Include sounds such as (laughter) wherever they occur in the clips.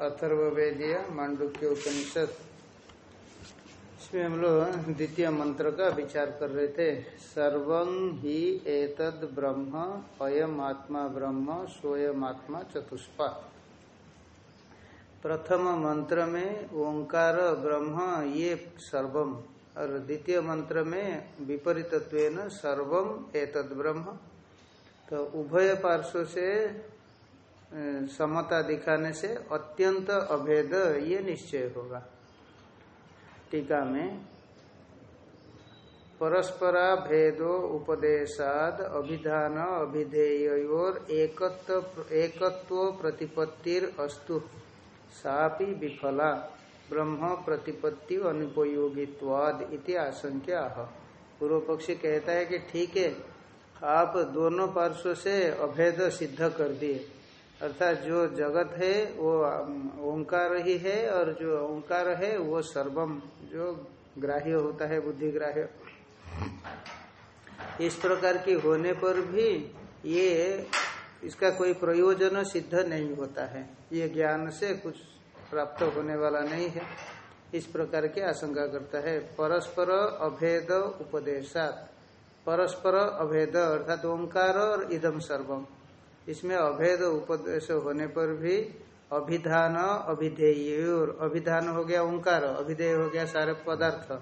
अथर्वेदीय मांडुक्य उपनिषद। इसमें हम लोग द्वितीय मंत्र का विचार कर रहे थे। सर्व ही एतद ब्रह्म, अयम आत्मा ब्रह्म स्वयं आत्मा चतुष्पा। प्रथम मंत्र में ओंकार ब्रह्म, ये सर्वम और द्वितीय मंत्र में विपरीत सर्वम एतद ब्रह्म। तो उभय पार्श्व से समता दिखाने से अत्यंत अभेद ये निश्चय होगा। टीका में परस्परा भेदो उपदेशाद अभिधान अभिधेयोर एकत्व एकत्व प्रतिपत्तिर अस्तु। सापि विफला, ब्रह्म प्रतिपत्ति अनुपयोगित्वाद इति आशंका पूर्व पक्षी कहता है कि ठीक है, आप दोनों पार्श्व से अभेद सिद्ध कर दिए। अर्थात जो जगत है, वो ओंकार ही है और जो ओंकार है, वो सर्वम, जो ग्राह्य होता है बुद्धि ग्राह्य इस प्रकार की होने पर भी ये, इसका कोई प्रयोजन सिद्ध नहीं होता है। ये ज्ञान से कुछ प्राप्त होने वाला नहीं है। इस प्रकार की आशंका करता है। परस्पर अभेद उपदेशात। परस्पर अभेद अर्थात ओंकार और इदम सर्वम। इसमें अभेद उपदेश होने पर भी अभिधान अभिधेय अभिधान हो गया ओंकार, अभिधेय हो गया सारे पदार्थ,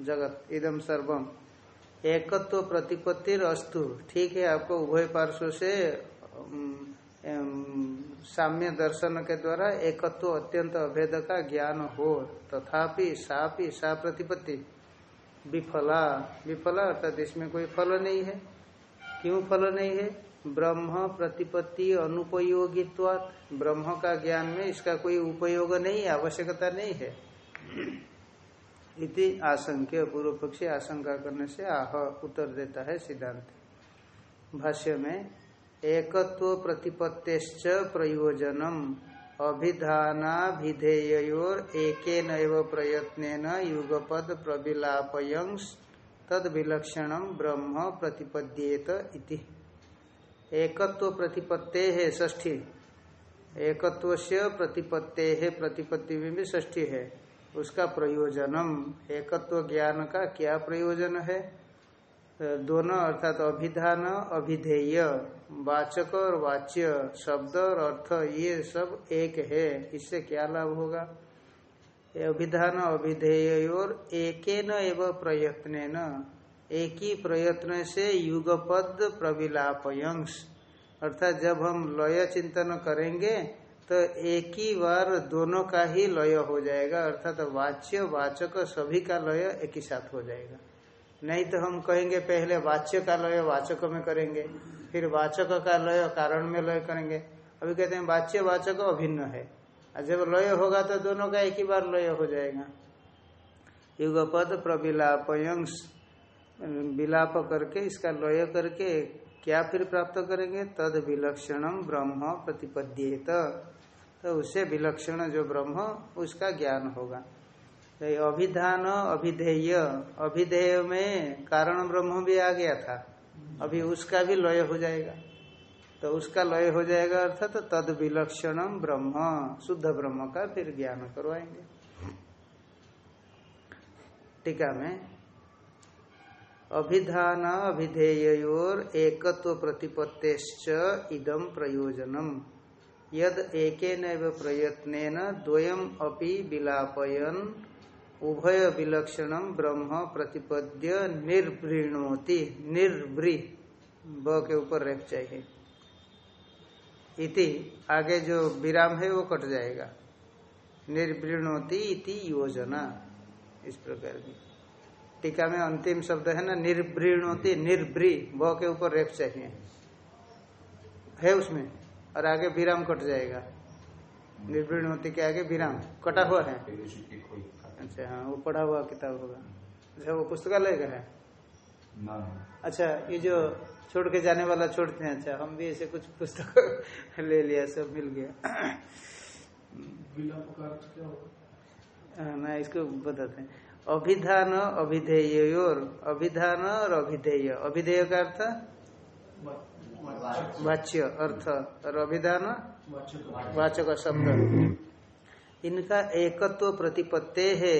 जगत इदम सर्वम एकत्व तो प्रतिपत्ति अस्तु। ठीक है, आपको उभय पार्श्व से साम्य दर्शन के द्वारा एकत्व तो अत्यंत अभेद का ज्ञान हो। तथापि सापि, सा प्रतिपत्ति, विफला। विफला अर्थात इसमें कोई फल नहीं है। क्यों फल नहीं है? ब्रह्म प्रतिपत्ति अनुपयोगित्वात ब्रह्म का ज्ञान में इसका कोई उपयोग नहीं, आवश्यकता नहीं है। इति आशंक्य, पूर्व पक्षी आशंका करने से आह उत्तर देता है सिद्धांत। भाष्य में, एकत्व प्रतिपत्तिश्च प्रयोजनम अभिधानाभिधेयोर एक प्रयत्न युगपद प्रबिलापयंस तद विलक्षण ब्रह्म प्रतिपद्येत इति। एकत्व प्रतिपत्ते है ष्ठी एकत्व से प्रतिपत्ते है, प्रतिपत्ति में भी ष्ठी है। उसका प्रयोजनम, एकत्व ज्ञान का क्या प्रयोजन है? दोनों अर्थात अभिधान, अभिधेय, वाचक और वाच्य, शब्द और अर्थ, ये सब एक है। इससे क्या लाभ होगा? अभिधान, अभिधेय और एक न एवं प्रयत्न एक ही प्रयत्न से युगपद प्रविलापयंश अर्थात जब हम लय चिंतन करेंगे तो एक ही बार दोनों का ही लय हो जाएगा। अर्थात वाच्य, वाचक सभी का लय एक ही साथ हो जाएगा। नहीं तो हम कहेंगे, पहले वाच्य का लय वाचक में करेंगे, फिर वाचक का लय कारण में लय करेंगे। अभी कहते हैं, वाच्य, वाचक अभिन्न है। और जब लय होगा तो दोनों का एक ही बार लय हो जाएगा। युगपद प्रबिलापयंश विलाप करके, इसका लय करके क्या फिर प्राप्त करेंगे? तद विलक्षणम ब्रह्म प्रतिपद्येत। तो उससे विलक्षण जो ब्रह्म, उसका ज्ञान होगा। तो अभिधान, अभिधेय अभिधेय में कारण ब्रह्म भी आ गया था। अभी उसका भी लय हो जाएगा। तो उसका लय हो जाएगा अर्थात तो तद विलक्षणम ब्रह्म, शुद्ध ब्रह्म का फिर ज्ञान करवाएँगे। टीका में अभिधान अभिधेयोर एकत्व प्रतिपत्तिश्च इदम प्रयोजनम। यद एक प्रयत्न द्वयम अपि विलापयन उभय विलक्षण ब्रह्म प्रतिपद्य निर्वृणोति निर्वृ ब के ऊपर रेप चाहिए। इति। आगे जो विराम है वो कट जाएगा। निर्वृणोति इति योजना। इस प्रकार की। टीका में अंतिम शब्द है ना निर्वृणोति निर्वृ ब के ऊपर रेप चाहिए। है उसमें और आगे विराम कट जाएगा। निर्वृणोति के आगे विराम कटा हुआ है। अच्छा हाँ वो पढ़ा हुआ किताब होगा। अच्छा वो पुस्तकालय का है? अच्छा ये जो छोड़ के जाने वाला छोड़ते हैं अच्छा हम भी ऐसे कुछ पुस्तक (laughs) ले लिया सब मिल गया। हाँ, ना इसको बताते हैं। अभिधान अभिधेय और अभिधान और अभिधेय। अभिधेय का अर्थ? वाच्य, अर्थ। और अभिधान? वाचक शब्द। इनका एकत्व प्रतिपत्ते है।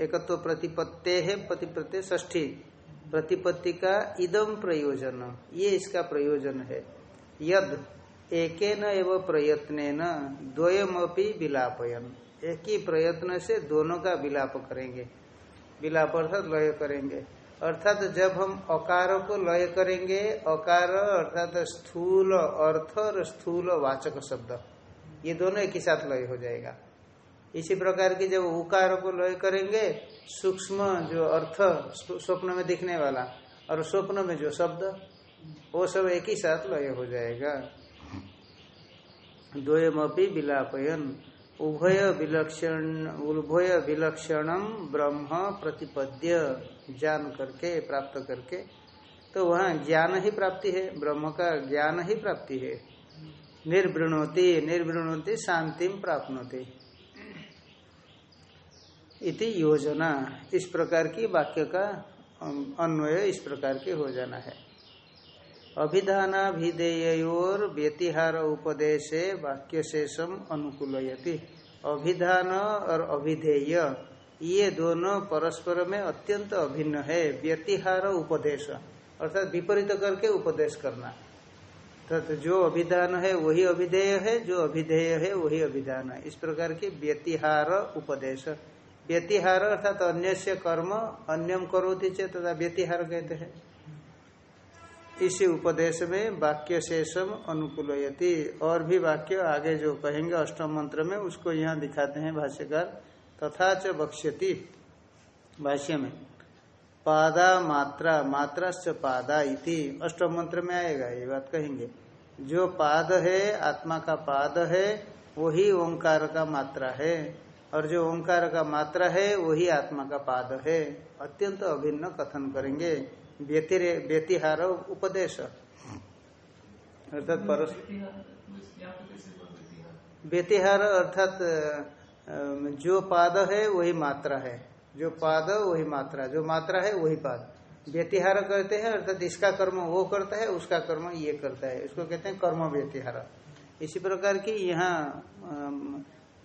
एकत्व प्रतिपत्ते है, प्रतिपत्ति ष्ठी प्रतिपत्ति का इदम प्रयोजन। ये इसका प्रयोजन है। यद एक एवं प्रयत्न द्वयमपि विलापयन। एक ही प्रयत्न से दोनों का विलाप करेंगे। विलाप अर्थात लय करेंगे। अर्थात जब हम अकार को लय करेंगे, अकार अर्थात स्थूल अर्थ और स्थूल वाचक शब्द, ये दोनों एक ही साथ लय हो जाएगा। इसी प्रकार की जब उकार को लय करेंगे, सूक्ष्म जो अर्थ स्वप्न में दिखने वाला और स्वप्न में जो शब्द, वो सब एक ही साथ लय हो जाएगा। द्वयमपि विलापयन। उभय विलक्षण, उभय विलक्षणम ब्रह्म प्रतिपद्य जान करके, प्राप्त करके। तो वहाँ ज्ञान ही प्राप्ति है, ब्रह्म का ज्ञान ही प्राप्ति है। निर्वृणोति निर्वृणोति, शांति प्राप्त इति योजना, इस प्रकार की वाक्य का अन्वय इस प्रकार के हो जाना है। अभिधानाभिधेयोर व्यतिहार उपदेश वाक्य शेषम अनुकूलयति। अभिधान और अभिधेय, ये दोनों परस्पर में अत्यंत अभिन्न है। व्यतिहार उपदेश, अर्थात विपरीत करके उपदेश करना। तो जो अभिधान है, वही अभिधेय है, जो अभिधेय है, वही अभिधान। है इस प्रकार के व्यतिहार, उपदेश। व्यतिहार अर्थात अन्य कर्म अन्यम करोति चेत तथा व्यतिहार कहते हैं। इसी उपदेश में वाक्य शेषम अनुकूलयति। और भी वाक्य आगे जो कहेंगे अष्टम मंत्र में, उसको यहाँ दिखाते हैं भाष्यकार। तथा च बक्ष्यति भाष्य में। पादा मात्रा मात्रा च पादा इति। अष्टम मंत्र में आएगा, ये बात कहेंगे। जो पाद है, आत्मा का पाद है, वही ओंकार का मात्रा है। और जो ओंकार का मात्रा है, वही आत्मा का पाद है। अत्यंत अभिन्न कथन करेंगे। व्यतिहार उपदेश। अर्थात व्यतिहार अर्थात जो पाद है वही मात्रा है। जो पाद वही मात्रा, जो मात्रा है वही पाद। व्यतिहार करते हैं, अर्थात इसका कर्म वो करता है, उसका कर्म ये करता है। इसको कहते हैं कर्म व्यतिहार। इसी प्रकार की यहाँ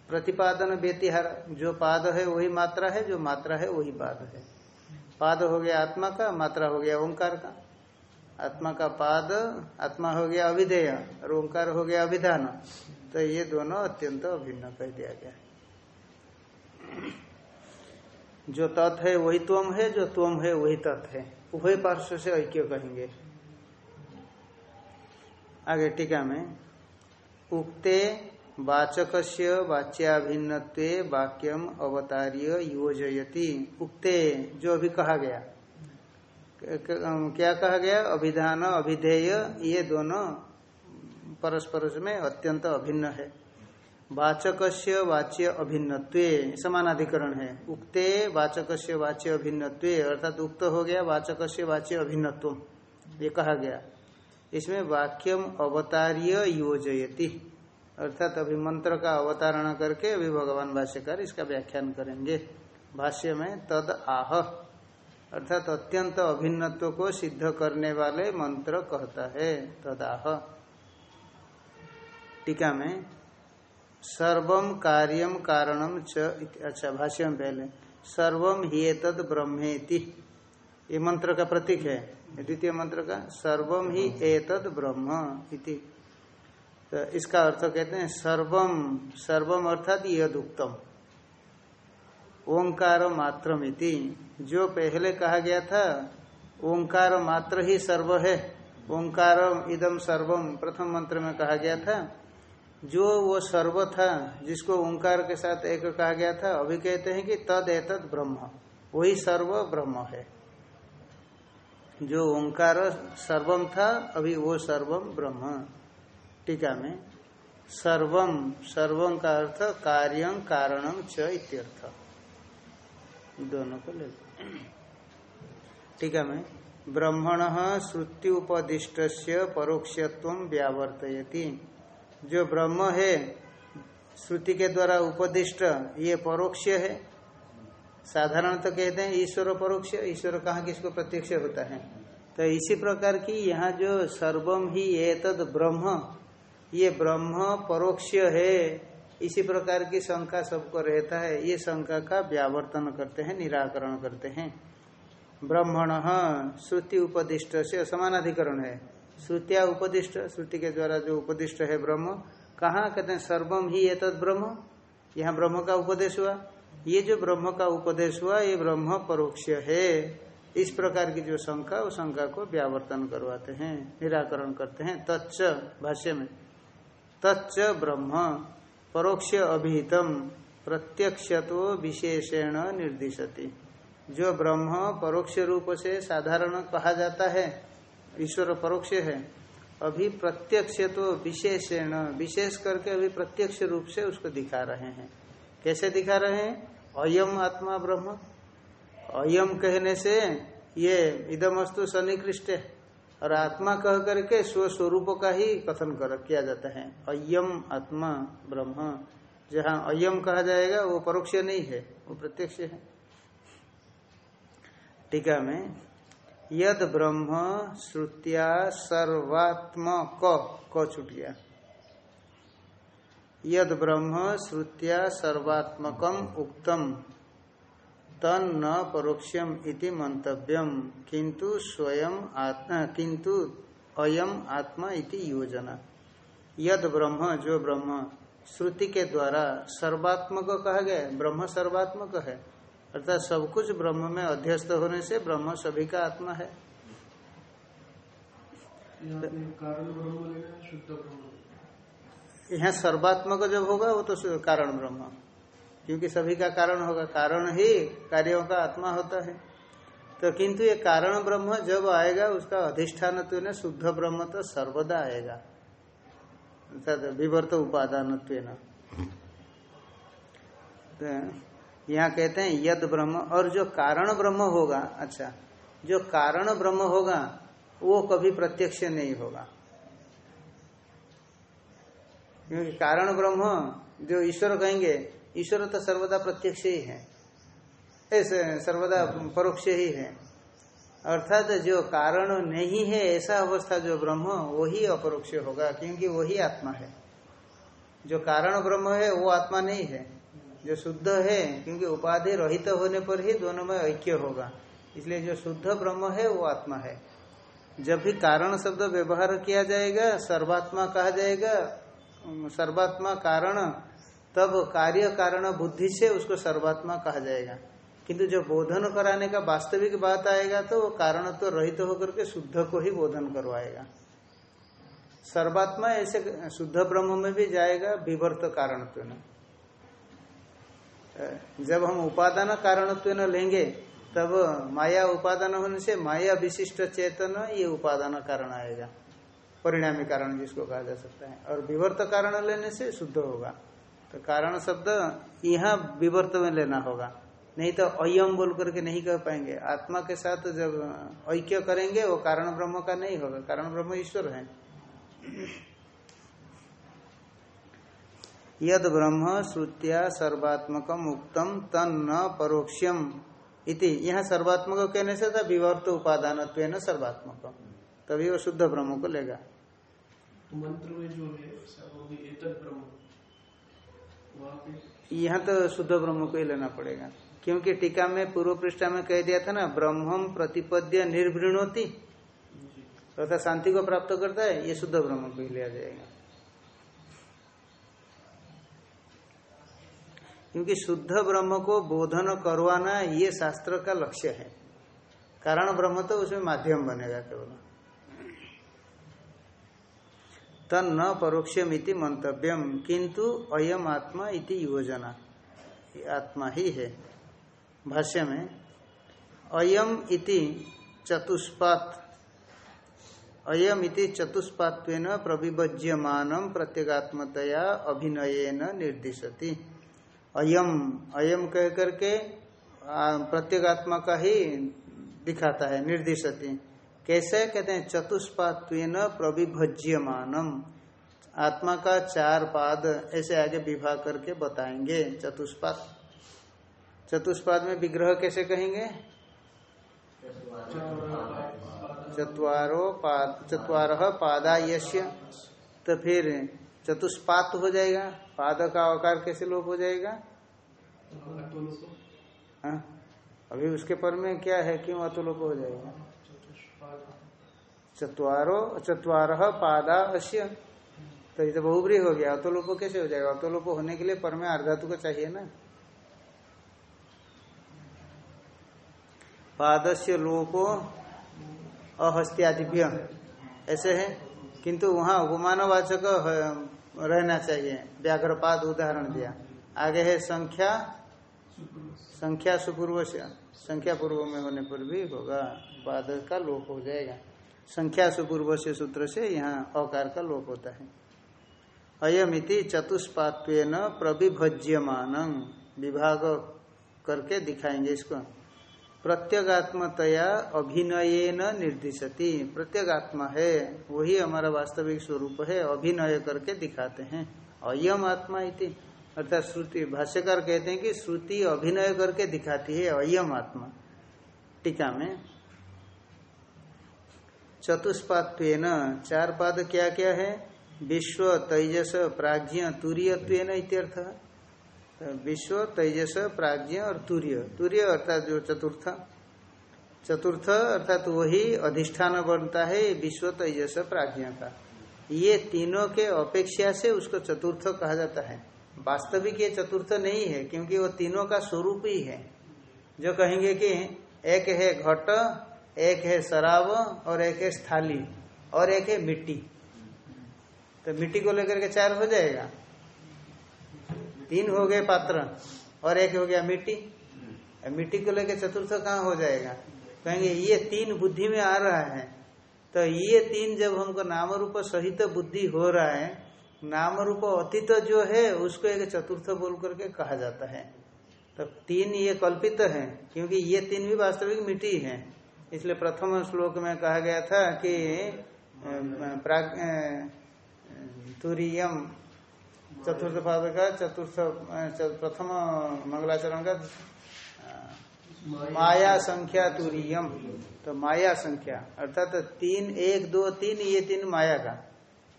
प्रतिपादन व्यतिहार, जो पाद है वही मात्रा है, जो मात्रा है वही पाद है। पाद हो गया आत्मा का, मात्रा हो गया ओंकार का। आत्मा का पाद, आत्मा हो गया अभिधेय और ओंकार हो गया अभिधान। तो ये दोनों अत्यंत अभिन्न कह दिया गया जो तत् है वही त्वम है, जो त्वम है वही तत् है। उभय पार्श्व से ऐक्य कहेंगे। आगे टीका में, उक्ते वाचक वाच्याभिन्न वाक्यम अवतार्य योजयति। उक्ते जो अभी कहा गया। क्या कहा गया? अभिधान, अभिधेय, ये दोनों परस्पर में अत्यंत अभिन्न है। वाचक वाच्य अभिन्न समानाधिकरण है। उक्ते वाचक वाच्य अभिन्न अर्थात उक्त हो गया वाचक वाच्य अभिन्नत्व। ये कहा गया। इसमें वाक्यम अवतार्य योजयति। अर्थात अभी मंत्र का अवतारण करके अभी भगवान भाष्यकार इसका व्याख्यान करेंगे। भाष्य में तद आह, अर्थात अत्यंत अभिन्नत्व को सिद्ध करने वाले मंत्र कहता है, तद आह। टीका में सर्वम कार्यम कारणम च अच्छा भाष्य में पहले सर्वम ही तद ब्रह्मेति। ये मंत्र का प्रतीक है द्वितीय मंत्र का सर्वम ही एतद ब्रह्म इति। तो इसका अर्थ कहते हैं सर्वम सर्वम अर्थात यद उत्तम ओंकार मात्रमिति। जो पहले कहा गया था, ओंकार मात्र ही सर्व है। ओंकार इदम सर्वम, प्रथम मंत्र में कहा गया था। जो वो सर्व था, जिसको ओंकार के साथ एक कहा गया था, अभी कहते हैं कि तद एतद ब्रह्म। वही सर्व ब्रह्म है। जो ओंकार सर्वम था, अभी वो सर्वम ब्रह्म। टीका में सर्वम सर्वम का अर्थ कार्यम कारणम च इत्यर्थ। दोनों को ले टीका में ब्रह्मण श्रुति उपदिष्ट परोक्षत्व व्यावर्तयति। जो ब्रह्म है, श्रुति के द्वारा उपदिष्ट, ये परोक्ष है। साधारण तो कहते हैं ईश्वर परोक्ष, ईश्वर कहाँ किसको प्रत्यक्ष होता है? तो इसी प्रकार की यहाँ जो सर्वम ही एतद ब्रह्म ये ब्रह्म परोक्ष है। इसी प्रकार की शंका सबको रहता है। ये शंका का व्यावर्तन करते हैं, निराकरण करते हैं। ब्रह्मण श्रुति उपदिष्ट से समानाधिकरण है। श्रुतिया उपदिष्ट, श्रुति के द्वारा जो उपदिष्ट है ब्रह्म, कहाँ कहते हैं सर्वम ही तद ब्रह्म? यहाँ ब्रह्म का उपदेश हुआ। ये जो ब्रह्म का उपदेश हुआ, ये ब्रह्म परोक्ष है। इस प्रकार की जो शंका, उस शंका को व्यावर्तन करवाते हैं, निराकरण करते हैं। तच्च, भाष्य में। तच्च ब्रह्म परोक्ष अभिहितम प्रत्यक्ष तो विशेषण निर्दिशति। जो ब्रह्म परोक्ष रूप से साधारण कहा जाता है, ईश्वर परोक्ष है, अभी प्रत्यक्ष तो विशेषण, विशेष करके अभी प्रत्यक्ष रूप से उसको दिखा रहे हैं। कैसे दिखा रहे हैं? अयम आत्मा ब्रह्म। अयम कहने से ये इदमस्तु सन्निकृष्ट है और आत्मा कह करके स्वस्वरूप का ही कथन कर, किया जाता है। अयम आत्मा ब्रह्म। जहाँ अयम कहा जाएगा, वो परोक्ष नहीं है, वो प्रत्यक्ष है। टीका में, यद ब्रह्म श्रुतिया सर्वात्म क छूट गया। यद ब्रह्म श्रुतिया सर्वात्मकम उक्तम। तन न परोक्षम इति मंतव्यम किंतु स्वयं आत्मा किंतु अयम आत्मा इति योजना। यद ब्रह्म जो ब्रह्म श्रुति के द्वारा सर्वात्मक कहा गया ब्रह्म सर्वात्मक है। अर्थात सब कुछ ब्रह्म में अध्यस्त होने से ब्रह्म सभी का आत्मा है। यहाँ सर्वात्मक जब होगा वो तो कारण ब्रह्म। क्योंकि सभी का कारण होगा। कारण ही कार्यों का आत्मा होता है। तो किंतु ये कारण ब्रह्म जब आएगा, उसका अधिष्ठान तो शुद्ध ब्रह्म तो सर्वदा आएगा। अर्थात विवर्त उपादान तो यहाँ कहते हैं, यद ब्रह्म, और जो कारण ब्रह्म होगा अच्छा जो कारण ब्रह्म होगा, वो कभी प्रत्यक्ष नहीं होगा। क्योंकि कारण ब्रह्म, जो ईश्वर कहेंगे ईश्वर तो सर्वदा प्रत्यक्ष ही है। ऐसे सर्वदा परोक्ष ही है। अर्थात जो कारण नहीं है, ऐसा अवस्था जो ब्रह्म, वही अपरोक्ष होगा, क्योंकि वही आत्मा है। जो कारण ब्रह्म है, वो आत्मा नहीं है। जो शुद्ध है, क्योंकि उपाधि रहित होने पर ही दोनों में ऐक्य होगा। इसलिए जो शुद्ध ब्रह्म है, वो आत्मा है। जब भी कारण शब्द व्यवहार किया जाएगा, सर्वात्मा कहा जाएगा सर्वात्मा कारण तब कार्य कारण बुद्धि से उसको सर्वात्मा कहा जाएगा। किंतु जब बोधन कराने का वास्तविक बात आएगा तो वो कारण तो रहित तो होकर के शुद्ध को ही बोधन करवाएगा। सर्वात्मा ऐसे शुद्ध ब्रह्म में भी जाएगा, विवर्त कारणत्व न जब हम उपादान कारणत्व न लेंगे, तब माया उपादान होने से माया विशिष्ट चेतन ये उपादान कारण आएगा। परिणामी कारण जिसको कहा जा सकता है। और विवर्त कारण लेने से शुद्ध होगा। तो कारण शब्द यहाँ विवर्त में लेना होगा। नहीं तो अयम बोल करके नहीं कह पाएँगे। आत्मा के साथ जब ऐक्य करेंगे, वो कारण ब्रह्म का नहीं होगा। कारण ब्रह्म ईश्वर है। यद ब्रह्म श्रुतिया सर्वात्मक मुक्तम तन न परोक्षम इति। यहाँ सर्वात्मक कहने से था, विवर्त उपादान सर्वात्मक तभी वो शुद्ध ब्रह्म को लेगा। मंत्र में जो है यहाँ तो शुद्ध ब्रह्म को ही लेना पड़ेगा। क्योंकि टीका में पूर्व पृष्ठा में कह दिया था ना, ब्रह्म प्रतिपद्य निर्भृणोति अर्थात शांति को प्राप्त करता है, ये शुद्ध ब्रह्म को ही लिया जाएगा। क्योंकि शुद्ध ब्रह्म को बोधन करवाना ये शास्त्र का लक्ष्य है। कारण ब्रह्म तो उसमें माध्यम बनेगा केवल। तन न परोक्षमिति मंतव्यम किंतु अयम आत्मा इति योजना आत्मा ही है। भाष्य में, अयम इति चतुष्पात, अयम इति चतुष्पात्वेन प्रविभज्यमान प्रत्येगात्मतया अभिनयन निर्दिशति। अयम अयम कह करके प्रत्येगात्मा का ही दिखाता है, निर्दिशति। कैसे कहते हैं? चतुष्पाद प्रविभज्यमानम। आत्मा का चार पाद ऐसे आगे विभाग करके बताएँगे। चतुष्पाद चतुष्पाद में विग्रह कैसे कहेंगे? चतवारो पाद चतवार पादा यश्य तो फिर चतुष्पात हो जाएगा। पाद का आकार कैसे लोप हो जाएगा? हाँ? अभी उसके पर में क्या है? क्यों अतुलोप हो जाएगा? चतवारो, चतवार पादा अश्य तो ये तो बहुबरी हो गया, अतोलोप कैसे हो जाएगा? अतोलोप होने के लिए पर में अर्धातु को चाहिए ना? पादस्य लोपो अहस्त्यादिभ्य। ऐसे है? किंतु वहाँ उपमानवाचक रहना चाहिए। व्याघ्रपाद उदाहरण दिया। आगे है संख्या संख्या सुपूर्व से संख्या पूर्व में होने पर भी होगा बाद का लोप हो जाएगा। संख्या सुपूर्व से सूत्र से यहाँ अकार का लोप होता है। अयमिति चतुष्पात्व प्रविभज्यमान, विभाग करके दिखाएँगे इसको। प्रत्यगात्मतया अभिनय निर्दिशति, प्रत्यगात्मा है, वही हमारा वास्तविक स्वरूप है, अभिनय करके दिखाते हैं। अयम आत्मा इति। अर्थात श्रुति, भाष्यकार कहते हैं कि श्रुति अभिनय करके दिखाती है अयम आत्मा। टीका में चतुष्पात्व चार पाद क्या क्या है? विश्व, तेजस, प्राज्ञ तुरीयत्व इत्यर्थ। विश्व, तेजस, प्राज्ञ और तूर्य। तूर्य अर्थात जो चतुर्थ। चतुर्थ अर्थात वही अधिष्ठान बनता है विश्व, तेजस, प्राज्ञ का। ये तीनों के अपेक्षा से उसको चतुर्थ कहा जाता है। वास्तविक ये चतुर्थ नहीं है, क्योंकि वो तीनों का स्वरूप ही है। जो कहेंगे कि एक है घट, एक है शराब और एक है स्थाली और एक है मिट्टी। तो मिट्टी को लेकर के चार हो जाएगा। तीन हो गए पात्र और एक हो गया मिट्टी। मिट्टी को लेकर चतुर्थ कहाँ हो जाएगा? कहेंगे, ये तीन बुद्धि में आ रहा है। तो ये तीन जब हमको नाम रूप सहित बुद्धि हो रहा है नाम रूप अतीत जो है, उसको एक चतुर्थ बोल करके कहा जाता है। तो तीन ये कल्पित है, क्योंकि ये तीन भी वास्तविक मिट्टी है। इसलिए प्रथम श्लोक में कहा गया था कि तुरीयम, चतुर्थ पाद का चतुर्थ प्रथम मंगलाचरण का माया संख्या तुरीयम। तो माया संख्या, अर्थात तो तीन एक दो तीन, ये तीन माया का,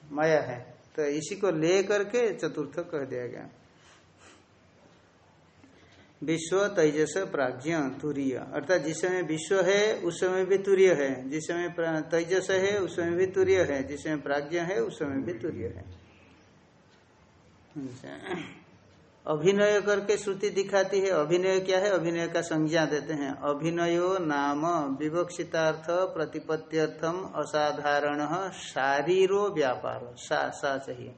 माया है। तो इसी को ले करके चतुर्थ कह दिया गया। विश्व तेजस प्राज्ञ तुरीय। अर्थात जिस समय विश्व है, उस समय भी तुरीय है। जिस समय तेजस है, उस समय भी तुरीय है। जिस समय प्राज्ञ है, उस समय भी तुरीय है। अभिनय करके श्रुति दिखाती है। अभिनय क्या है? अभिनय का संज्ञा देते हैं। अभिनयो नाम विवक्षितार्थ प्रतिपत्त्यर्थम असाधारण शारीरो व्यापार। सा सा चाहिए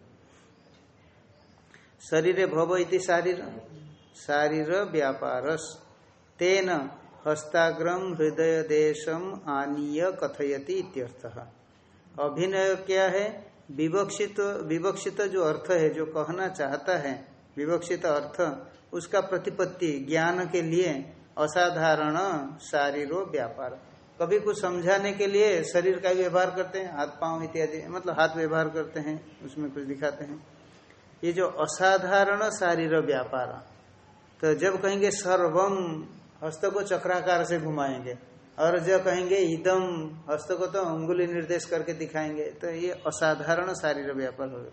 शरीर भव इति शारीर। शारीर व्यापारस। तेन हस्ताग्रम हृदय देशम आनीय कथयति इत्यर्थ। अभिनय क्या है? विवक्षित विवक्षित जो अर्थ है, जो कहना चाहता है विवक्षित अर्थ, उसका प्रतिपत्ति ज्ञान के लिए असाधारण शारीरो व्यापार। कभी कुछ समझाने के लिए शरीर का व्यवहार करते हैं, हाथ पाँव इत्यादि मतलब हाथ व्यवहार करते हैं, उसमें कुछ दिखाते हैं। ये जो असाधारण शारीर व्यापार तो जब कहेंगे सर्वम हस्त को चक्राकार से घुमाएँगे, और जब कहेंगे इदम हस्त को तो अंगुली निर्देश करके दिखाएँगे तो ये असाधारण शारीर व्यापार होगा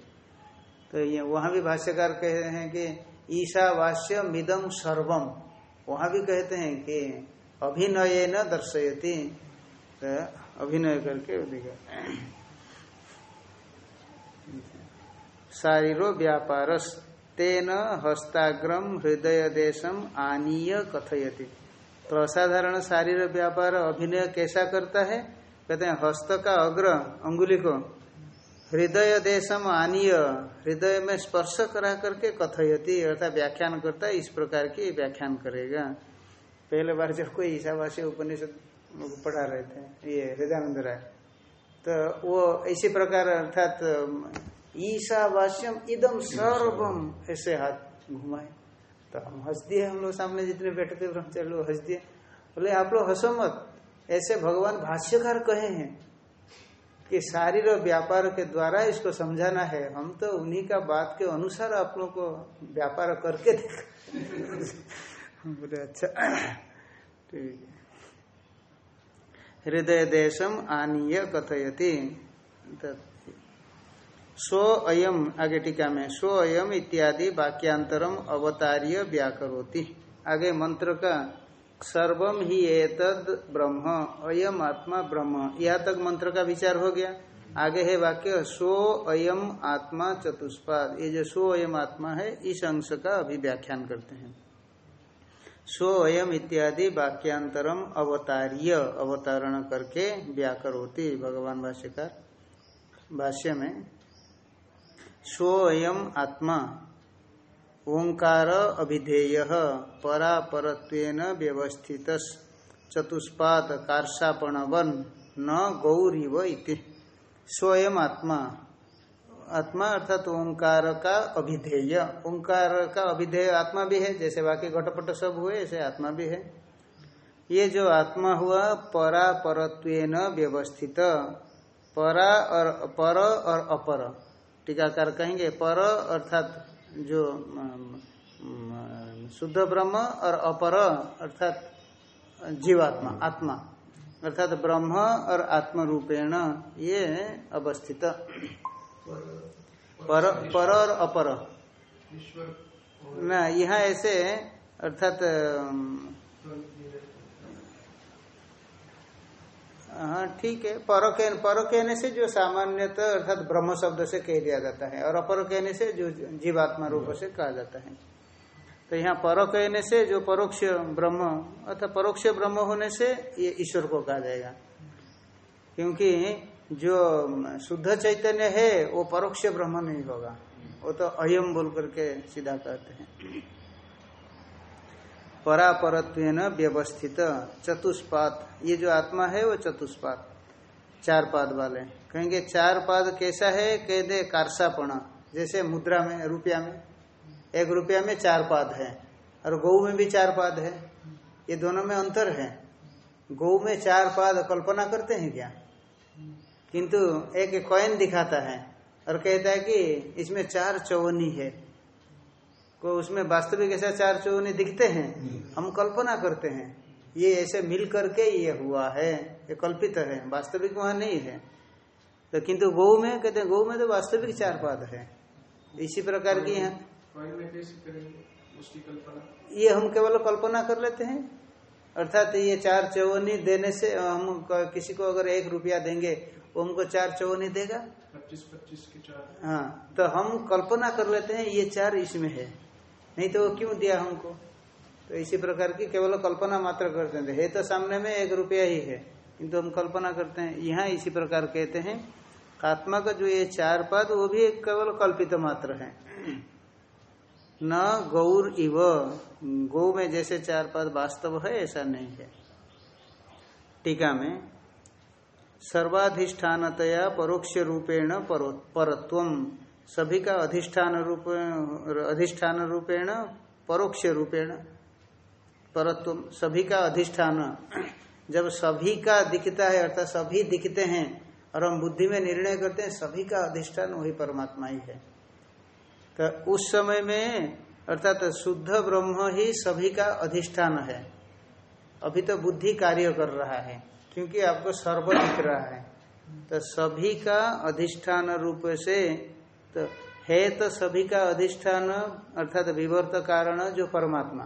तो ये वहाँ भी भाष्यकार कहते हैं कि ईशावास्य मिदम सर्वम वहाँ भी कहते हैं कि अभिनय न दर्शयती। तो अभिनय करके शारीरो व्यापारस, तेन हस्ताग्रम हृदय देशम आनीय कथयति। तो असाधारण शारीर व्यापार अभिनय कैसा करता है? कहते हैं, हस्त का अग्र, अंगुली को हृदय देशम आनीय। हृदय में स्पर्श करा करके कथयति, अर्थात व्याख्यान करता है, इस प्रकार की व्याख्यान करेगा। पहले बार जब कोई ईशावासी उपनिषद पढ़ा रहे थे, ये हृदयानंद राय तो वो इसी प्रकार, अर्थात, ईशावास्यम इदम सर्वम, ऐसे हाथ घुमाए। तो हम हंस दिए हम लोग सामने जितने बैठे थे ब्रह्मचारी लोग हंस दिए बोले, आप लोग हंसो मत। ऐसे भगवान भाष्यकार कहे हैं। कि शारीर व्यापार के द्वारा इसको समझाना है। हम तो उन्हीं का बात के अनुसार आप लोग को व्यापार करके बोले अच्छा ठीक है। हृदय देशम आनीय कथयति। स्व अयम, आगे टीका में, स्व अयम इत्यादि वाक्यांतरम अवतार्य व्याकरोति। आगे मंत्र का सर्वम ही एतद ब्रह्म, अयम आत्मा ब्रह्म। यह तक मंत्र का विचार हो गया। आगे है वाक्य, सो अयम आत्मा चतुष्पाद। ये जो सो अयम आत्मा है, इस अंश का अभी व्याख्यान करते हैं। सो अयम इत्यादि वाक्यांतरम अवतार्य, अवतारण करके व्याकर व्याकरोति भगवान भाष्यकार। भाष्य में, सो अयम आत्मा ओंकार अभिधेय परापरत्वेन व्यवस्थित चतुष्पाद कार्षापणवन न गौरीव इति। स्वयं आत्मा। आत्मा अर्थात ओंकार का अभिधेय। ओंकार का अभिधेय आत्मा भी है, जैसे बाकी घटपट सब हुए, ऐसे आत्मा भी है। ये जो आत्मा हुआ परा परत्वेन व्यवस्थित। परा और पर और अपर। टीकाकार कहेंगे, पर अर्थात जो शुद्ध ब्रह्म और अपर अर्थात जीवात्मा आत्मा अर्थात ब्रह्म और आत्म रूपेण ये अवस्थित। पर पर और अपर। ना यहाँ ऐसे अर्थात हाँ ठीक है। पर पर कहने से जो सामान्यतः अर्थात ब्रह्म शब्द से कह दिया जाता है और अपर कहने से जो जीवात्मा रूप से कहा जाता है। तो यहाँ पर कहने से जो परोक्ष ब्रह्म अर्थात परोक्ष ब्रह्म होने से ये ईश्वर को कहा जाएगा। क्योंकि जो शुद्ध चैतन्य है वो परोक्ष ब्रह्म नहीं होगा। वो तो अयम बोल करके सीधा कहते हैं। परापरत्व व्यवस्थित, चतुष्पात। ये जो आत्मा है, वो चतुष्पात। चार पाद वाले। कहेंगे, चार पाद कैसा है? कह दे, कारसापणा। जैसे मुद्रा में, रुपया में। एक रुपया में चार पाद है। और गौ में भी चार पाद है। ये दोनों में अंतर है। गौ में चार पाद कल्पना करते हैं क्या? किंतु एक कॉइन दिखाता है। और कहता है कि इसमें चार चौवनी है। को उसमें वास्तविक ऐसा चार चौवनी दिखते हैं हम कल्पना करते हैं ये ऐसे मिल करके ये हुआ है ये कल्पित है वास्तविक वहाँ नहीं है। तो किंतु गौ में कहते हैं गौ में तो वास्तविक चार पाद है। इसी प्रकार की यहाँ ये हम केवल कल्पना कर लेते हैं। अर्थात ये चार चौवनी देने से हम किसी को अगर एक रुपया देंगे वो हमको चार चौवनी देगा। पच्चीस पच्चीस के चार। हाँ तो हम कल्पना कर लेते हैं ये चार इसमें है। नहीं तो क्यों दिया हमको? तो इसी प्रकार की केवल कल्पना मात्र करते हैं। है तो सामने में एक रुपया ही है। किंतु हम कल्पना करते हैं, यहाँ इसी प्रकार कहते हैं, आत्मा का जो ये चार पद, वो भी केवल कल्पित मात्र है। न गौर इव। गौ में जैसे चार पद वास्तव है, ऐसा नहीं है। टीका में, सर्वाधिष्ठानतया परोक्ष रूपेण परत्व सभी का अधिष्ठान रूप, अधिष्ठान रूपेण, परोक्ष रूपेण, परत्व सभी का अधिष्ठान। जब सभी का दिखता है, अर्थात सभी दिखते हैं, और हम बुद्धि में निर्णय करते हैं, सभी का अधिष्ठान वही परमात्मा ही है। तो उस समय में, अर्थात शुद्ध ब्रह्म ही सभी का अधिष्ठान है। अभी तो बुद्धि कार्य कर रहा है, क्योंकि आपको सर्व दिख रहा है। तो सभी का अधिष्ठान रूप से तो है तो सभी का अधिष्ठान, अर्थात विवर्त कारण, जो परमात्मा।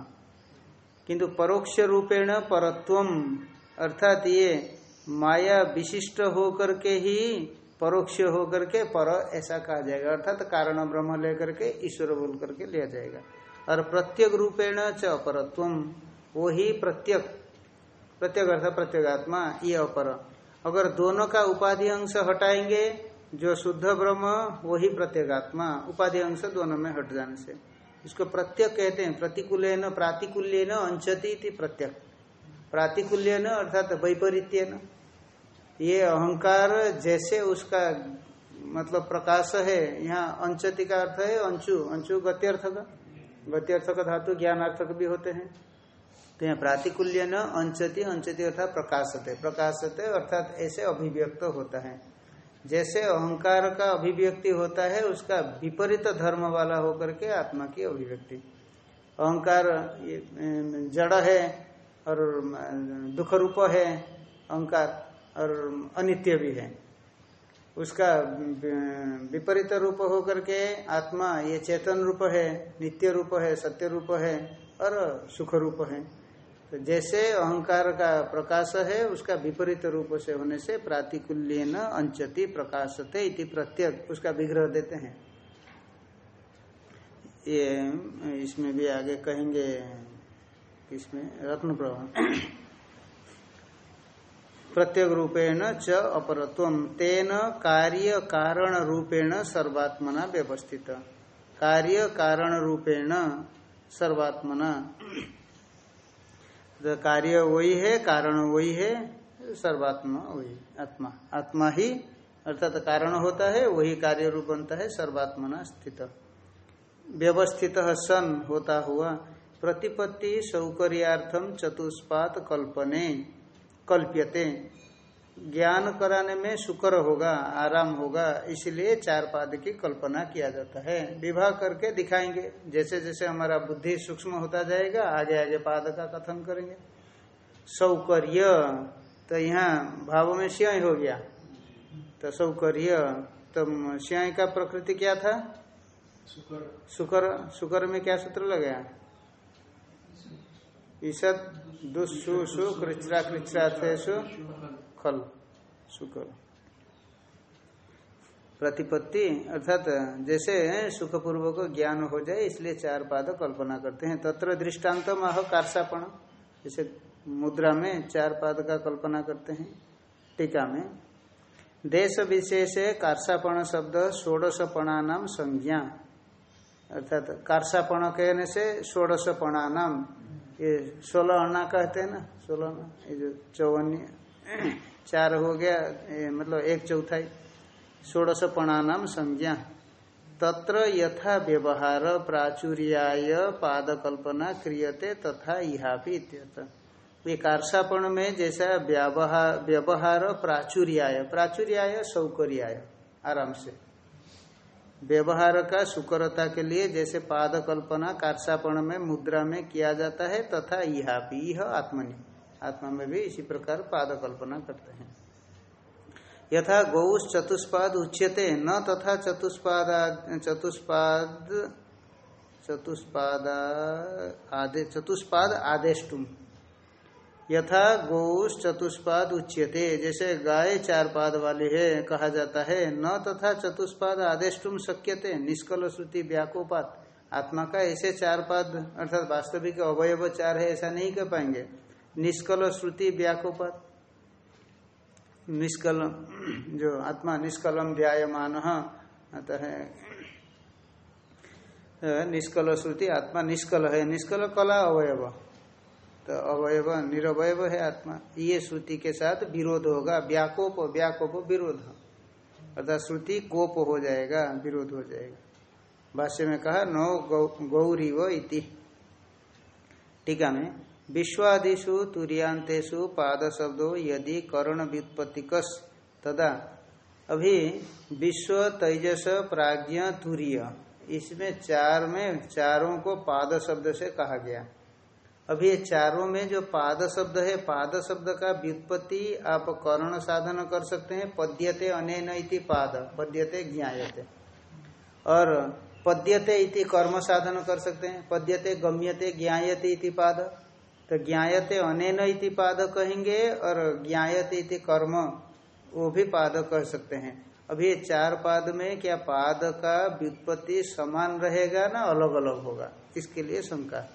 किंतु परोक्ष रूपेण परत्वम अर्थात ये माया विशिष्ट होकर के ही परोक्ष होकर के पर ऐसा कहा जाएगा। अर्थात कारण ब्रह्म लेकर के, ईश्वर बोल करके लिया जाएगा। और प्रत्येक रूपेण च अपरत्व, वो ही प्रत्यक, प्रत्येक अर्थात प्रत्येगात्मा, ये अपर। अगर दोनों का उपाधि अंश हटाएँगे जो शुद्ध ब्रह्म, वही प्रत्येगात्मा। उपाधि अंश दोनों में हट जाने से। इसको प्रत्यक कहते हैं। प्रतिकूल न प्रातिकूल्य न अंशति प्रत्यक। प्रातिकूल्य न अर्थात वैपरीत्य न ये अहंकार जैसे उसका मतलब प्रकाश है, यहाँ अंचति का अर्थ है अंशु अंशु गत्यर्थ का गत्यर्थ का धातु ज्ञानार्थक भी होते हैं। तो यहाँ प्रातिकूल्य न अंचति अंचति अर्थात प्रकाशते। प्रकाशते अर्थात ऐसे अभिव्यक्त होता है। जैसे अहंकार का अभिव्यक्ति होता है, उसका विपरीत धर्म वाला होकर के आत्मा की अभिव्यक्ति। अहंकार जड़ है और दुख रूप है, अहंकार और अनित्य भी है। उसका विपरीत रूप होकर के आत्मा ये चेतन रूप है, नित्य रूप है, सत्य रूप है और सुख रूप है। तो जैसे अहंकार का प्रकाश है, उसका विपरीत रूप से होने से प्रातिकूल्य न अंचति प्रकाशते इति प्रत्यक उसका विग्रह देते हैं। ये, इसमें भी आगे कहेंगे इसमें रत्न प्रभा प्रत्येक रूपेण च अपरत्व, तेन कार्य कारण रूपेण सर्वात्मना व्यवस्थित। कार्य कारण रूपेण सर्वात्मना। कार्य वही है, कारण वही है, सर्वात्मा वही, आत्मा। आत्मा ही, अर्थात कारण होता है, वही कार्य रूप बनता है, सर्वात्मना स्थित। व्यवस्थित सन होता हुआ प्रतिपत्ति सौकर्याथम चतुष्पात कल्पने, कल्प्यते। ज्ञान कराने में शुक्र होगा आराम होगा इसलिए चार पाद की कल्पना किया जाता है। विवाह करके दिखाएँगे। जैसे जैसे हमारा बुद्धि सूक्ष्म होता जाएगा आगे आगे पाद का कथन करेंगे। सौकर्य तो यहाँ भाव में श्याय हो गया। तो सौकर्य तो श्याय का प्रकृति क्या था? शुक्र। शुक्र में क्या सूत्र लगाया? ईसत दुस्सु सु कृचरा कृचरा थे सु खल सुकर प्रतिपत्ति, अर्थात जैसे सुखपूर्वक ज्ञान हो जाए, इसलिए चार पाद कल्पना करते हैं। तत्र दृष्टांत माह कार्सापण जैसे मुद्रा में चार पाद का कल्पना करते हैं, टीका में। देश विशेष कार्सापण शब्द षोड़शपणा नाम संज्ञा, अर्थात कार्सापण कहने से षोड़शपणा नाम ये सोलह अना कहते हैं ना, सोलह ये जो चौवन्य। चार हो गया मतलब एक चौथाई। षोड़श नाम संज्ञा। तत्र यथा व्यवहार प्राचुर्याय पाद कल्पना क्रियते तथा यहाँ भी ये में जैसा व्यवहार प्राचुर्याय प्राचुर्याय सौकर्याय, आराम से। व्यवहार का सुकरता के लिए जैसे पाद कल्पना कार्सापण में मुद्रा में किया जाता है, तथा यह यह आत्मनि। आत्मा में भी इसी प्रकार पाद कल्पना करते हैं। यथा गौश चतुष्पाद उच्यते, न तथा चतुष्पाद चतुष्पाद चतुष्पाद आदे, चतुष्पाद आदेशुम यथा गौश चतुष्पाद उच्यते, जैसे गाय चार पाद वाली है, कहा जाता है, न तथा चतुष्पाद आदेशुम शक्यते, निष्कल श्रुति व्याकोपात। आत्मा का ऐसे चार पाद, अर्थात वास्तविक अवयव चार है, ऐसा नहीं कर पाएँगे। निष्कल श्रुति व्याकोपत निष्कल, जो आत्मा निष्कलम व्यायमान, है निष्कल श्रुति, आत्मा निष्कल है। निष्कल कला अवयव। तो अवयव निरवय है आत्मा। ये श्रुति के साथ विरोध होगा। व्याकोप व्याकोप, विरोध। अर्थात श्रुति कोप हो जाएगा, विरोध हो जाएगा। भाष्य में कहा, नो गौरी वो इति। टीका में विश्वादिशु तुरियांतेषु पाद शब्दो यदि कर्ण व्युत्पत्तिकस तदा, अभी विश्व, तेजस, प्राज्ञ, तुरीय। इसमें चार में चारों को पाद शब्द से कहा गया। अभी ये चारों में जो पाद शब्द है पाद शब्द का व्युत्पत्ति आप कर्ण साधन कर सकते हैं, पद्यते अनेन इति पाद, पद्यते ज्ञायते। और पद्यते इति कर्म साधन कर सकते हैं, पद्यते गम्यते ज्ञायते इति पाद। तो ज्ञायते अनेन इति पाद कहेंगे और ज्ञायते इति कर्म, वो भी पाद कह सकते हैं। अभी ये चार पाद में क्या पाद का व्युत्पत्ति समान रहेगा ना अलग अलग होगा? इसके लिए शंका।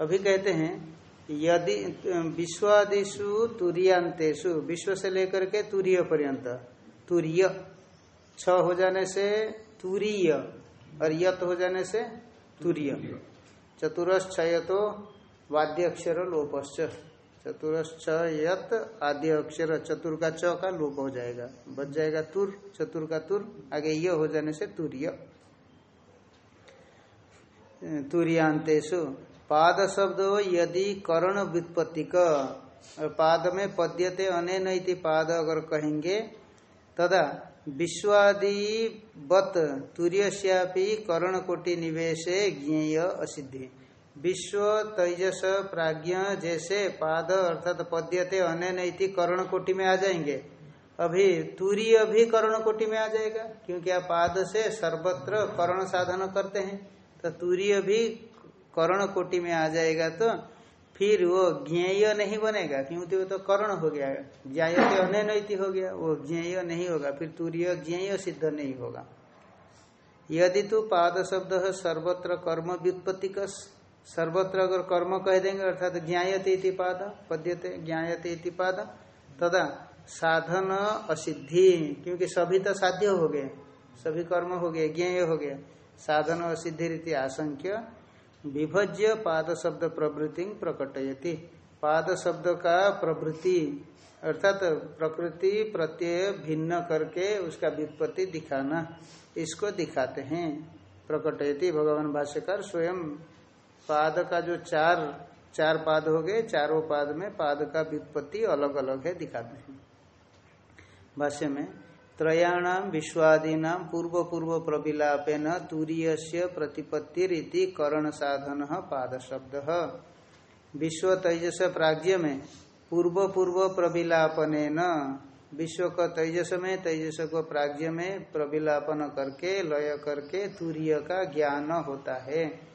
अभी कहते हैं, यदि विश्वादिशु तुरियांतेशु विश्व से लेकर के तुरीय पर्यंत, तुरीय, छ हो जाने से तुरीय, और यत हो जाने से तुरीय। चतुरस तो वाद्य अक्षर लोपश्च चतुरश्च यत आद्य अक्षर चतुर का च का लोप हो जाएगा। बच जाएगा तुर चतुर का तुर, आगे ये हो जाने से तुर्य। तुरियांतेशु पाद शब्द यदि कर्ण व्युत्पत्ति का पाद में पद्यते अनेन इति पाद अगर कहेंगे, तदा विश्वादि बत तुर्यश्यापी कर्ण कोटि निवेशे ज्ञेय असिद्धि। विश्व तेजस प्राज्ञ जैसे पाद अर्थात पद्यते अन्य कर्ण कोटि में आ जाएँगे। अभी तूर्य भी कर्ण कोटि में आ जाएगा, क्योंकि आप पाद से सर्वत्र कर्ण साधन करते हैं। तो तूर्य भी कर्ण कोटि में आ जाएगा तो फिर वो ज्ञेय नहीं बनेगा, क्योंकि वो तो कर्ण हो गया। ज्ञायते अनैति हो गया, वो ज्ञेय नहीं होगा, फिर तूर्य ज्ञेय सिद्ध नहीं होगा। यदि तो पाद शब्द सर्वत्र कर्म व्युत्पत्ति का सर्वत्र अगर कर्म कह देंगे, अर्थात ज्ञायते इति पाद, पद्यते, ज्ञायते इति पाद, तदा साधन असिद्धि, क्योंकि सभी तो साध्य हो गए, सभी कर्म हो गए, ज्ञेय हो गए, साधन असिद्धि रीति आशंक्य, विभज्य पाद शब्द प्रवृत्ति प्रकटयति। पाद शब्द का प्रवृत्ति, अर्थात प्रकृति प्रत्यय भिन्न करके उसका व्युत्पत्ति दिखाना, इसको दिखाते हैं, प्रकटयति भगवान भाष्यकार स्वयं पाद का जो चार चार पाद हो गए, चारों पाद में पाद का व्युत्पत्ति अलग अलग है, दिखाते हैं। भाष्य में त्रयाणाम विश्वादीना पूर्व पूर्व प्रबिलापेन तूरीय से प्रतिपत्ति करण साधन पाद शब्द विश्व तेजस प्राज्य में पूर्व पूर्व प्रबिलापन विश्व का तेजस में तेजस को प्राज्य में प्रबिलापन करके, लय करके तूर्य का ज्ञान होता है।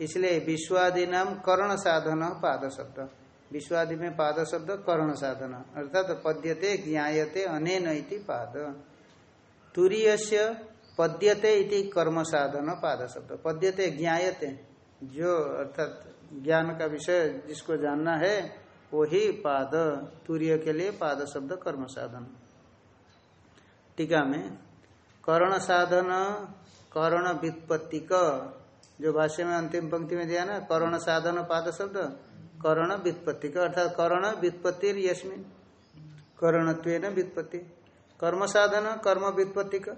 इसलिए विश्वादि नाम कर्ण साधन, पाद शब्द। विश्वादि में पाद शब्द, कर्ण साधन। अर्थात पद्यते, ज्ञायते, अनेन इति पाद। तुरीय पद्यते इति कर्म साधन, पाद शब्द। पद्यते, ज्ञायते, जो अर्थात ज्ञान का विषय जिसको जानना है, वही पाद। तूर्य के लिए पाद शब्द, कर्म साधन। टीका में, कर्ण साधन, कर्ण व्युत्पत्ति का जो भाष्य में अंतिम पंक्ति में दिया ना करण साधन पाद शब्द करण व्युत्पत्ति का अर्थात करण व्युत्पत्ति यशमिन कर्णत्व व्युत्पत्ति। कर्म साधन कर्म व्युत्पत्ति का।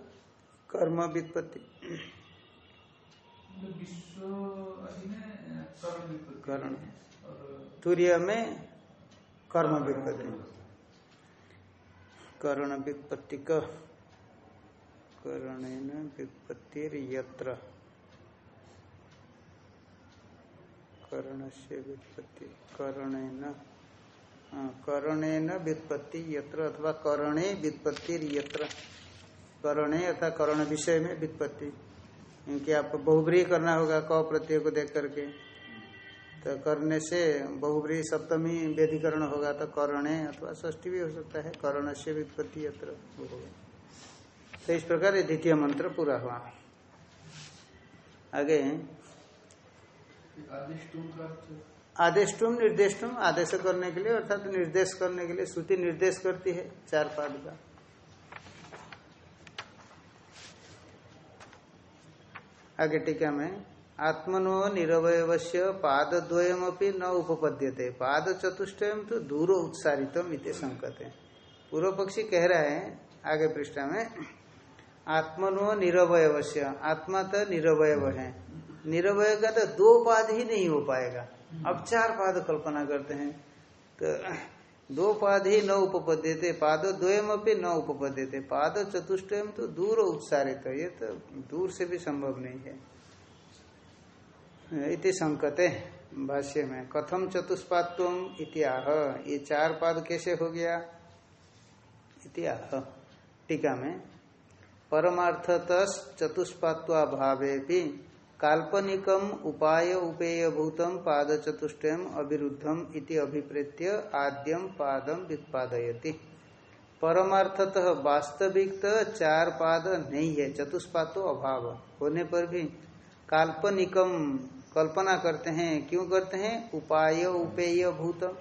कर्म व्युत्पत्ति। कर्ण। तूर्य में कर्म व्युत्पत्ति। कर्ण व्युत्पत्ति का। कर्ण व्युत्पत्ति यत्र कर्ण से व्युत्पत्ति, कर्णेन कर्णेन व्युत्पत्ति यत्र अथवा कर्णे व्युत्पत्ति यत्र कर्णे अथवा कर्ण विषय में व्युत्पत्ति। क्योंकि आपको बहुब्री करना होगा क प्रत्यय को देख करके। तो करने से बहुब्री सप्तमी व्यधिकरण होगा तो करणे अथवा ष्ठी भी हो सकता है करण से व्युत्पत्ति यत्र तो इस प्रकार द्वितीय मंत्र पूरा हुआ। आगे आदेश तुम निर्देश तुम आदेश करने के लिए, अर्थात तो निर्देश करने के लिए, श्रुति निर्देश करती है चार पाद का। आगे टीका में, आत्मनो निरवयवश्य पाद द्वयमपि न उपपद्यते पाद चतुष्टयम तो दूर उत्सारितम इत संकते। पूर्व पक्षी कह रहा है, आगे पृष्ठा में, आत्मनो निरवयवश्य, आत्मा तो निरवय है। निरवय का तो दो पाद ही नहीं हो पाएगा। अब चार पाद कल्पना करते हैं। तो दो पाद ही न उपपद्यते पाद द्वयम अपनी न उपपद्यते पाद चतुष्टयम तो दूर उत्सारित ये तो दूर से भी संभव नहीं है। इति संकते भाष्य में, कथम चतुष्पात्व इतिहा ये चार पाद कैसे हो गया? इतिहा टीका में, परमार्थत चतुष्पात्वा भावे भी काल्पनिकम उपाय उपेय भूतम पाद चतुष्टयम अविरुद्धम इति अभिप्रेत्य आद्यम पादम व्युत्पादयति परमार्थतः वास्तविक चार पाद नहीं है, चतुष्पाद तो अभाव। होने पर भी काल्पनिकम कल्पना करते हैं। क्यों करते हैं? उपाय उपेय भूतम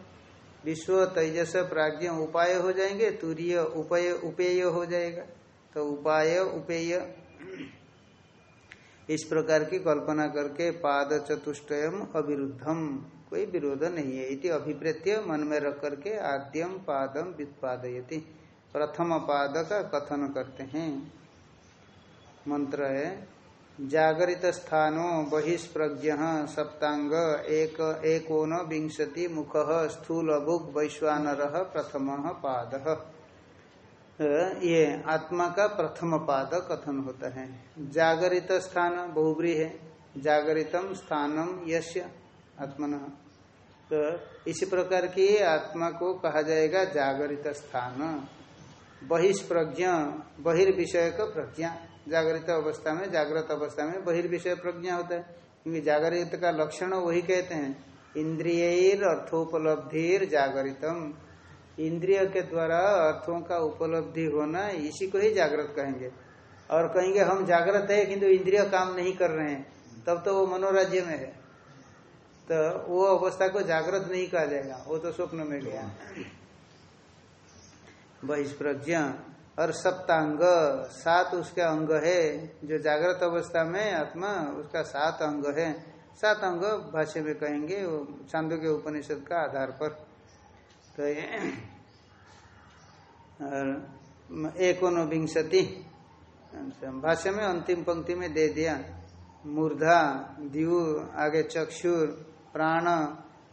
विश्व तेजस प्राज्ञ उपाय हो जाएँगे, तुरीय उपाय उपेय हो जाएगा। तो उपाय उपेय इस प्रकार की कल्पना करके पाद चतुष्टयम अविरुद्धम। कोई विरोध नहीं है। इति अभिप्रेत्य मन में रख करके आद्यम पादम व्युत्पादयति प्रथम पाद का कथन करते हैं। मंत्र है, जागरित स्थानो बहिष्प्रज्ञ सप्तांग एक एकोन विंशति मुख स्थूल बुग वैश्वानर प्रथम पाद। ये आत्मा का प्रथम पाद कथन होता है। जागरित स्थान बहुब्री है। जागरितम स्थानम यश्य आत्मन। तो इसी प्रकार की आत्मा को कहा जाएगा जागरित स्थान। बहिष्प्रज्ञ बहिर्विषय का प्रज्ञा। जागृत अवस्था में, जागृत अवस्था में बहिर्विषय प्रज्ञा होता है। क्योंकि जागृत का लक्षण वही कहते हैं। इंद्रिय अर्थोपलब्धिर जागरितम। इंद्रिय के द्वारा अर्थों का उपलब्धि होना इसी को ही जागृत कहेंगे। और कहेंगे, हम जागृत है, किंतु इंद्रिय काम नहीं कर रहे हैं। तब तो वो मनोराज्य में है। तो वो अवस्था को जागृत नहीं कहा जाएगा। वो तो स्वप्न में गया। बहिष्प्रज्ञ, और सप्तांग, सात उसका अंग है। जो जागृत अवस्था में आत्मा, उसका सात अंग है। सात अंग भाष्य में कहेंगे चांदो के उपनिषद का आधार पर। तो ये और विंशति भाष्य में अंतिम पंक्ति में दे दिया। मूर्धा द्यू आगे चक्षुर, प्राण,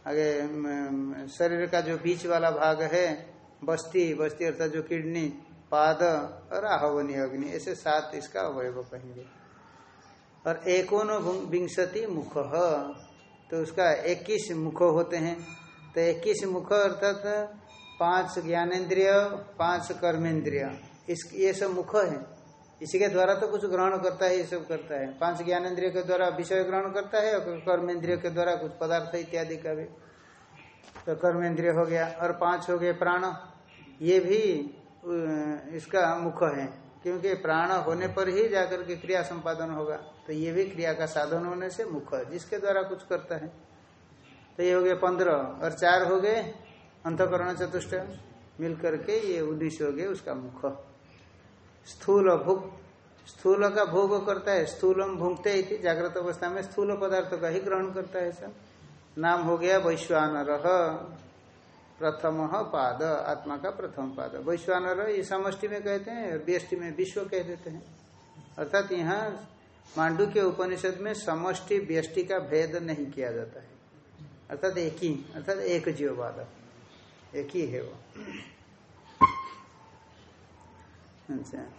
आगे शरीर का जो बीच वाला भाग है, बस्ती बस्ती अर्थात जो किडनी, पाद और आहवनी अग्नि, ऐसे सात इसका अवयव कहेंगे। और एकोन विंशति मुख तो उसका इक्कीस मुख होते हैं। तो इक्कीस मुख अर्थात पाँच ज्ञानेन्द्रिय, पाँच कर्मेंद्रिय। इस, ये सब मुख है। इसी के द्वारा तो कुछ ग्रहण करता है, ये सब करता है। पाँच ज्ञानेन्द्रिय के द्वारा विषय ग्रहण करता है और कर्मेंद्रिय के द्वारा कुछ पदार्थ इत्यादि का भी। तो कर्मेंद्रिय हो गया और पाँच हो गए प्राण। ये भी इसका मुख है। क्योंकि प्राण होने पर ही जाकर के क्रिया संपादन होगा। तो ये भी क्रिया का साधन होने से मुख, जिसके द्वारा कुछ करता है। तो ये हो गए पंद्रह और चार हो गए अंतकरण चतुष्ट। मिल करके ये उद्देश्य हो गए उसका मुख। स्थूल भोग। स्थूल का भोग करता है, स्थूलम भूंगते ही जागृत अवस्था में स्थूल पदार्थ का ही ग्रहण करता है सब। नाम हो गया वैश्वानर। प्रथम पाद, आत्मा का प्रथम पाद। वैश्वानर ये समष्टि में कहते हैं और व्यष्टि में विश्व कह देते हैं। अर्थात यहाँ मांडू के उपनिषद में समष्टि व्यष्टि का भेद नहीं किया जाता है। अर्थात एक ही, अर्थात एक जीव जीववाद। एक ही है वो। अच्छा।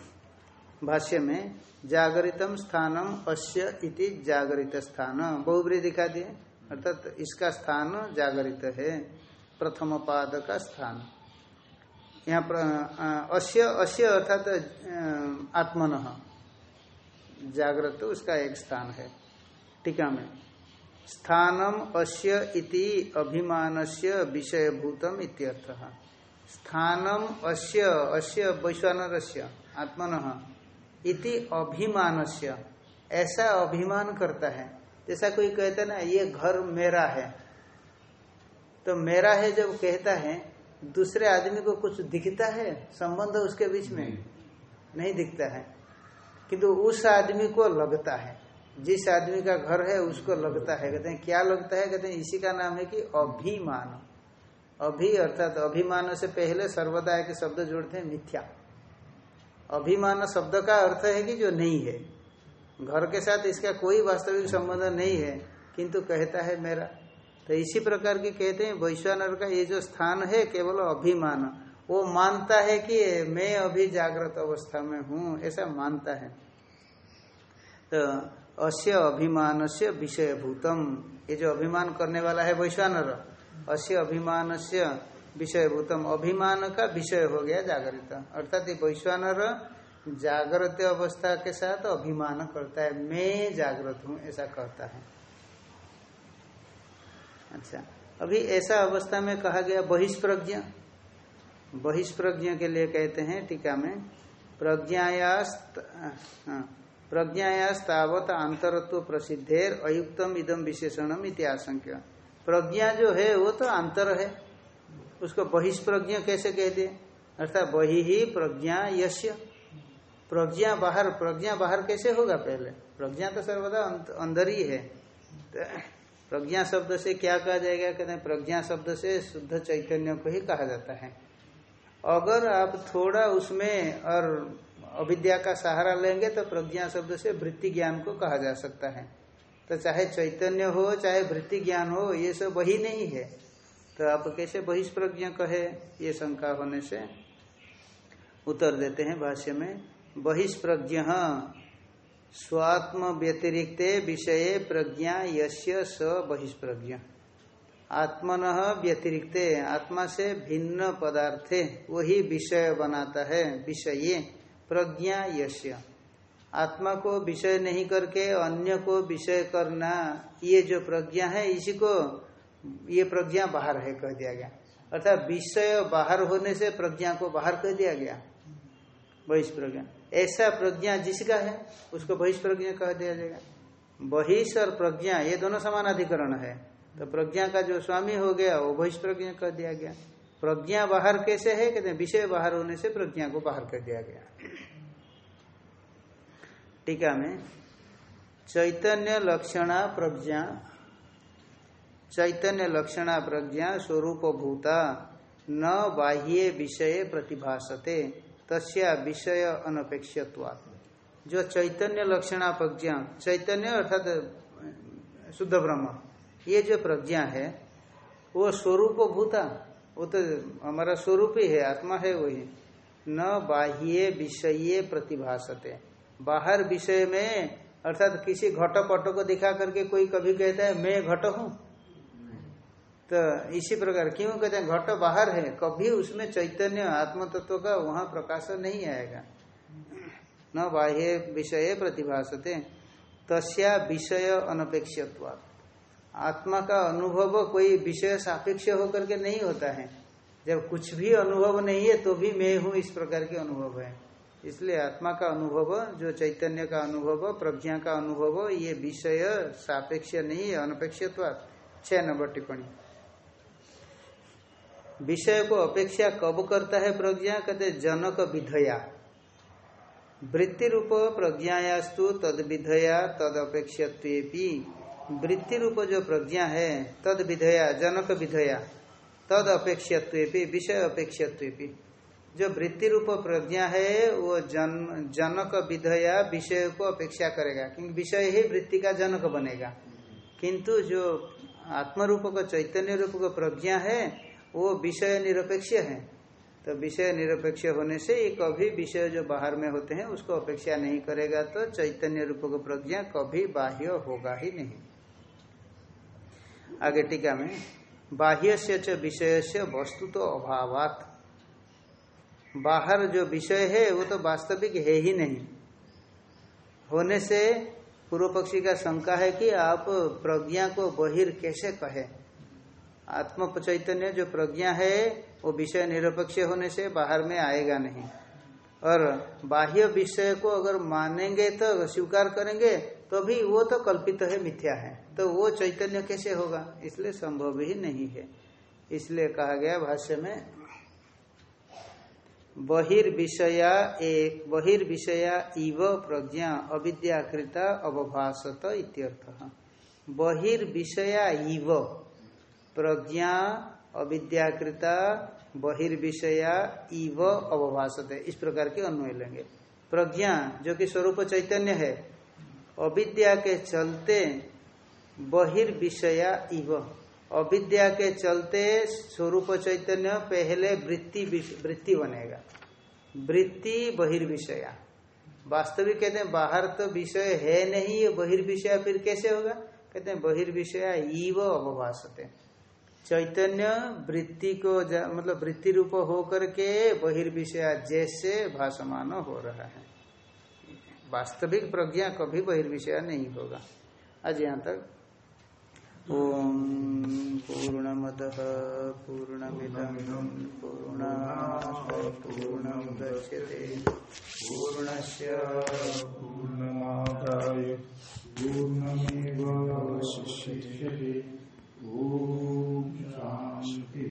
भाष्य में, जागरितम स्थानम अश्य इति जागरित स्थान। बहुब्री दिखा दिए। अर्थात इसका स्थान जागरित है। प्रथम पाद का स्थान। यहाँ अश्य अश्य अर्थात आत्मन। जागृत उसका एक स्थान है। टीका में। स्थानम अश्य इति अभिमान से विषयभूतम इत्यर्थ। स्थानम अश्य अश्य वैश्वानर आत्मन इति अभिमान ऐसा अभिमान करता है। जैसा कोई कहता ना ये घर मेरा है। तो मेरा है जब कहता है दूसरे आदमी को कुछ दिखता है? संबंध उसके बीच में? नहीं दिखता है। किंतु उस आदमी को लगता है। जिस आदमी का घर है, उसको लगता है। कहते हैं, क्या लगता है? कहते हैं, इसी का नाम है कि अभिमान। अभी अर्थात अभिमान से पहले सर्वदा के शब्द जोड़ते हैं, मिथ्या। अभिमान शब्द का अर्थ है कि जो नहीं है। घर के साथ इसका कोई वास्तविक संबंध नहीं है, किंतु कहता है मेरा। तो इसी प्रकार की कहते हैं, वैश्वानर का ये जो स्थान है, केवल अभिमान। वो मानता है कि मैं अभी जागृत अवस्था में हूँ, ऐसा मानता है। तो अस्य अभिमान से विषय भूतम ये जो अभिमान करने वाला है वैश्वानर अस्य अभिमान से विषय भूतम अभिमान का विषय हो गया जागृत। अर्थात वैश्वानर जागृत अवस्था के साथ अभिमान करता है। मैं जागृत हूँ ऐसा कहता है। अच्छा अभी ऐसा अवस्था में कहा गया बहिष्प्रज्ञ। बहिष्प्रज्ञ के लिए कहते हैं टीका में प्रज्ञायास्त हाँ, प्रज्ञायास्तावत आंतरत्व प्रसिद्धेर अयुक्तम इदम विशेषणम इत्याशंक्य प्रज्ञा जो है, वो तो अंतर है। उसको बहिष्प्रज्ञ कैसे कह दिए अर्थात बहि ही प्रज्ञा यश्य। प्रज्ञा बाहर प्रज्ञा बाहर कैसे होगा पहले? प्रज्ञा तो सर्वदा अंदर ही है। तो प्रज्ञा शब्द से क्या कहा जाएगा? कहते हैं प्रज्ञा शब्द से शुद्ध चैतन्य को ही कहा जाता है। अगर आप थोड़ा उसमें और अविद्या का सहारा लेंगे तो प्रज्ञा शब्द से वृत्ति ज्ञान को कहा जा सकता है। तो चाहे चैतन्य हो, चाहे वृत्ति ज्ञान हो, ये सब वही नहीं है। तो आप कैसे बहिष्प्रज्ञ कहे? ये शंका होने से उत्तर देते हैं भाष्य में, बहिष्प्रज्ञ स्वात्म व्यतिरिक्त विषय प्रज्ञा यश्य स बहिष्प्रज्ञ आत्मन व्यतिरिक्त, आत्मा से भिन्न पदार्थे, वही विषय बनाता है, विषय। प्रज्ञा यश्य। आत्मा को विषय नहीं करके अन्य को विषय करना, ये जो प्रज्ञा है, इसी को ये प्रज्ञा बाहर है कह दिया गया। अर्थात विषय बाहर होने से प्रज्ञा को बाहर कह दिया गया। बहिष्प्रज्ञा। ऐसा प्रज्ञा जिसका है, उसको बहिष्प्रज्ञा कह दिया जाएगा। बहिष और प्रज्ञा, ये दोनों समान अधिकरण है। तो प्रज्ञा का जो स्वामी हो गया, वो बहिष्प्रज्ञा कह दिया गया। प्रज्ञा बाहर कैसे है? कहते हैं, विषय बाहर होने से प्रज्ञा को बाहर कर दिया गया। टीका में, चैतन्य लक्षणा प्रज्ञा, चैतन्य लक्षणा प्रज्ञा स्वरूप भूता न बाह्य विषय प्रतिभासते, तस्या विषय अनपेक्षत्वात् जो चैतन्य लक्षणा प्रज्ञा, चैतन्य अर्थात, शुद्ध ब्रह्म, ये जो प्रज्ञा है, वो स्वरूप भूता वो तो हमारा स्वरूप ही है, आत्मा है वही। न बाह्य विषय प्रतिभासते। बाहर विषय में, अर्थात किसी घट पट को दिखा करके कोई कभी कहता है, मैं घट हूँ? तो इसी प्रकार, क्यों कहते हैं, घट बाहर है? कभी उसमें चैतन्य आत्म तत्व का वहाँ प्रकाश नहीं आएगा। न बाह्य विषय प्रतिभाषते तस्या विषय अनपेक्ष आत्मा का अनुभव कोई विषय सापेक्ष होकर के नहीं होता है। जब कुछ भी अनुभव नहीं है तो भी मैं हूँ, इस प्रकार के अनुभव है। इसलिए आत्मा का अनुभव, जो चैतन्य का अनुभव, प्रज्ञा का अनुभव, ये विषय सापेक्ष नहीं है अनपेक्ष छह नंबर टिप्पणी। विषय को अपेक्षा कब करता है प्रज्ञा? कहते जनक विधया। वृत्ति रूप प्रज्ञायास्तु तद विधया तद अपेक्ष वृत्ति रूप जो प्रज्ञा है, तद विधया, जनक विधया, तद अपेक्ष विषय अपेक्ष जो वृत्ति रूप प्रज्ञा है, वो जन, जनक विधया, विषय को अपेक्षा करेगा। क्योंकि विषय ही वृत्ति का जनक बनेगा। किंतु जो आत्म रूप का, चैतन्य रूप का प्रज्ञा है, वो विषय निरपेक्ष है। तो विषय निरपेक्ष होने से ये कभी विषय जो बाहर में होते हैं, उसको अपेक्षा नहीं करेगा। तो चैतन्य रूप का प्रज्ञा कभी बाह्य होगा ही नहीं। आगे टीका में बाह्य से च विषय से वस्तु तो अभावात। बाहर जो विषय है, वो तो वास्तविक है ही नहीं। होने से पूर्व पक्षी का शंका है कि आप प्रज्ञा को बहिर कैसे कहे? आत्म चैतन्य जो प्रज्ञा है, वो विषय निरपेक्ष होने से बाहर में आएगा नहीं। और बाह्य विषय को अगर मानेंगे तो स्वीकार करेंगे तो भी वो तो कल्पित है, मिथ्या है। तो वो चैतन्य कैसे होगा? इसलिए संभव ही नहीं है। इसलिए कहा गया भाष्य में, बहिर्विषया एक, बहिर्विषया इव प्रज्ञा अविद्याकृता अवभाषत इत्यर्थ। बहिर्विषया इव, प्रज्ञा अविद्याकृता बहिर्विषया इव अवभाषते इस प्रकार के अन्वय लेंगे। प्रज्ञा, जो कि स्वरूप चैतन्य है, अविद्या के चलते बहिर्विषया इव। अविद्या के चलते स्वरूप चैतन्य पहले वृत्ति वृत्ति बनेगा। वृत्ति बहिर्विषया। वास्तविक कहते हैं, बाहर तो विषय है नहीं, ये बहिर्विषय फिर कैसे होगा? कहते हैं, बहिर्विषया इव अवभाषते चैतन्य वृत्ति को मतलब वृत्ति रूप हो करके बहिर्विषय जैसे भाषमान हो रहा है। वास्तविक प्रज्ञा कभी बहिर्विषय नहीं होगा। आज यहाँ तक, ओम पूर्ण मद पूर्ण मिदम पूर्ण पूर्ण पूर्णमादाय शिष्य ओम शांति